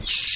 you